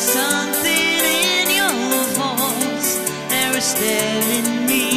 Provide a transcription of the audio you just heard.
something in your voice that was telling me